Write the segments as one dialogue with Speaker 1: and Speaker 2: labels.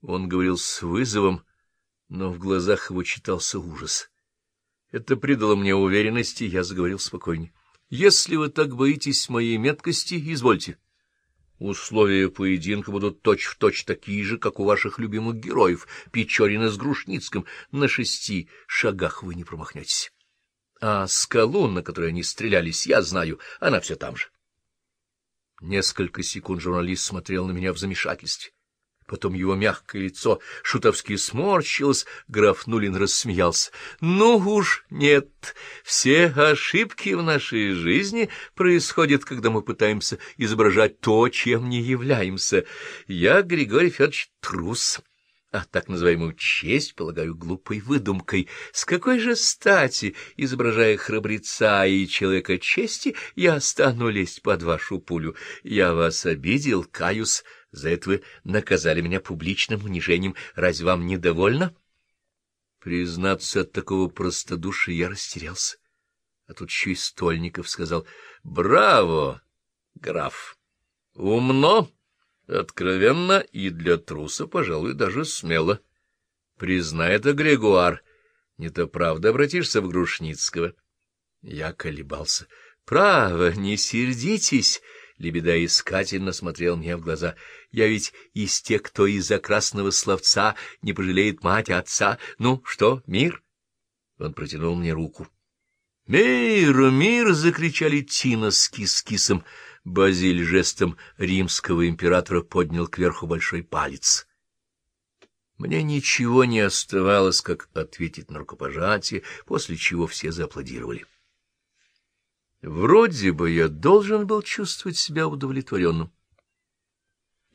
Speaker 1: Он говорил с вызовом, но в глазах его читался ужас. Это придало мне уверенности, я заговорил спокойнее. — Если вы так боитесь моей меткости, извольте. Условия поединка будут точь-в-точь точь такие же, как у ваших любимых героев, Печорина с Грушницким. На шести шагах вы не промахнетесь. А скалу, на которой они стрелялись, я знаю, она все там же. Несколько секунд журналист смотрел на меня в замешательстве. Потом его мягкое лицо шутовски сморщилось, граф Нулин рассмеялся. — Ну уж нет, все ошибки в нашей жизни происходят, когда мы пытаемся изображать то, чем не являемся. Я, Григорий Федорович, трус, а так называемую честь полагаю глупой выдумкой. С какой же стати, изображая храбреца и человека чести, я стану лезть под вашу пулю? Я вас обидел, каюсь, — за это вы наказали меня публичным унижением. Разве вам недовольно? Признаться, от такого простодушия я растерялся. А тут еще и Стольников сказал «Браво, граф! Умно, откровенно и для труса, пожалуй, даже смело. Признай это, Грегуар, не то правда обратишься в Грушницкого». Я колебался. «Право, не сердитесь!» Лебеда искательно смотрел мне в глаза. «Я ведь из тех, кто из-за красного словца не пожалеет мать отца. Ну что, мир?» Он протянул мне руку. «Мир, мир!» — закричали Тина с кис-кисом. Базиль жестом римского императора поднял кверху большой палец. Мне ничего не оставалось, как ответить на рукопожатие, после чего все зааплодировали. Вроде бы я должен был чувствовать себя удовлетворенным.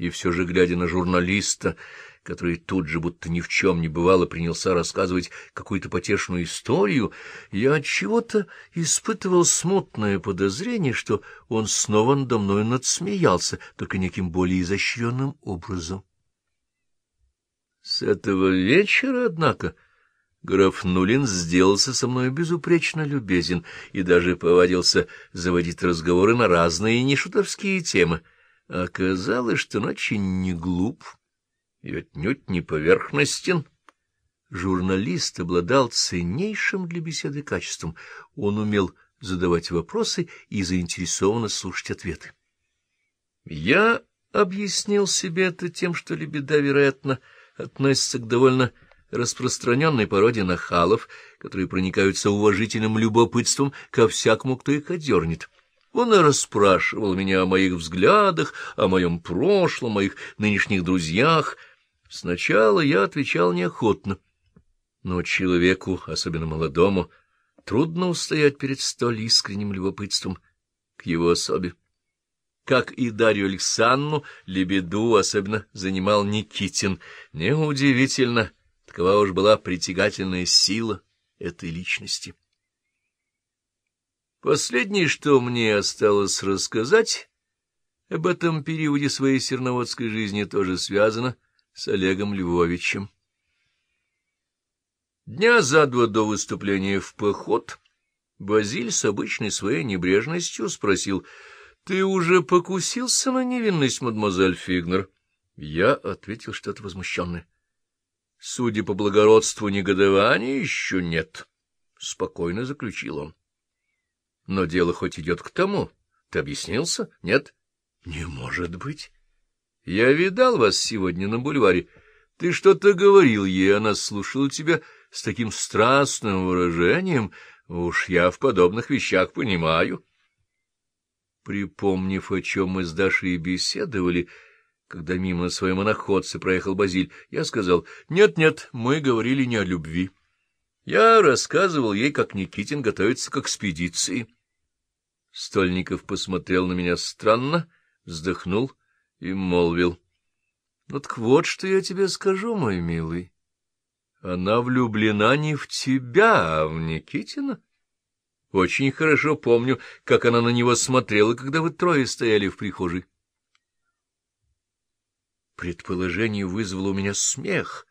Speaker 1: И все же, глядя на журналиста, который тут же, будто ни в чем не бывало, принялся рассказывать какую-то потешную историю, я от чего-то испытывал смутное подозрение, что он снова надо мной надсмеялся, только неким более изощренным образом. С этого вечера, однако, Граф Нулин сделался со мной безупречно любезен и даже повадился заводить разговоры на разные нешутовские темы. Оказалось, что он очень не глуп и отнюдь не поверхностен. Журналист обладал ценнейшим для беседы качеством. Он умел задавать вопросы и заинтересованно слушать ответы. Я объяснил себе это тем, что лебеда, вероятно, относится к довольно распространенной породе нахалов, которые проникаются уважительным любопытством ко всякому, кто их одернет. Он и расспрашивал меня о моих взглядах, о моем прошлом, моих нынешних друзьях. Сначала я отвечал неохотно, но человеку, особенно молодому, трудно устоять перед столь искренним любопытством к его особе. Как и Дарью Александру, лебеду особенно занимал Никитин. Неудивительно, — Такова уж была притягательная сила этой личности. Последнее, что мне осталось рассказать об этом периоде своей серноводской жизни, тоже связано с Олегом Львовичем. Дня за два до выступления в поход Базиль с обычной своей небрежностью спросил, «Ты уже покусился на невинность, мадемуазель Фигнер?» Я ответил что-то возмущенное. Судя по благородству негодования, еще нет, — спокойно заключил он. Но дело хоть идет к тому. Ты объяснился? Нет? Не может быть. Я видал вас сегодня на бульваре. Ты что-то говорил ей, она слушала тебя с таким страстным выражением. Уж я в подобных вещах понимаю. Припомнив, о чем мы с Дашей беседовали, — когда мимо на своем иноходце проехал Базиль, я сказал, «Нет-нет, мы говорили не о любви». Я рассказывал ей, как Никитин готовится к экспедиции. Стольников посмотрел на меня странно, вздохнул и молвил. — Ну так вот, что я тебе скажу, мой милый. Она влюблена не в тебя, а в Никитина. Очень хорошо помню, как она на него смотрела, когда вы трое стояли в прихожей. Предположение вызвало у меня смех.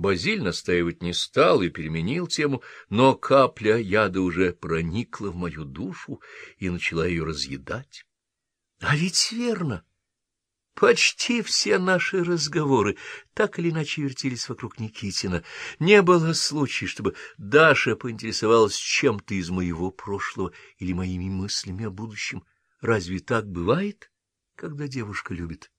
Speaker 1: Базиль настаивать не стал и переменил тему, но капля яда уже проникла в мою душу и начала ее разъедать. А ведь верно. Почти все наши разговоры так или иначе вертелись вокруг Никитина. Не было случая, чтобы Даша поинтересовалась чем-то из моего прошлого или моими мыслями о будущем. Разве так бывает, когда девушка любит?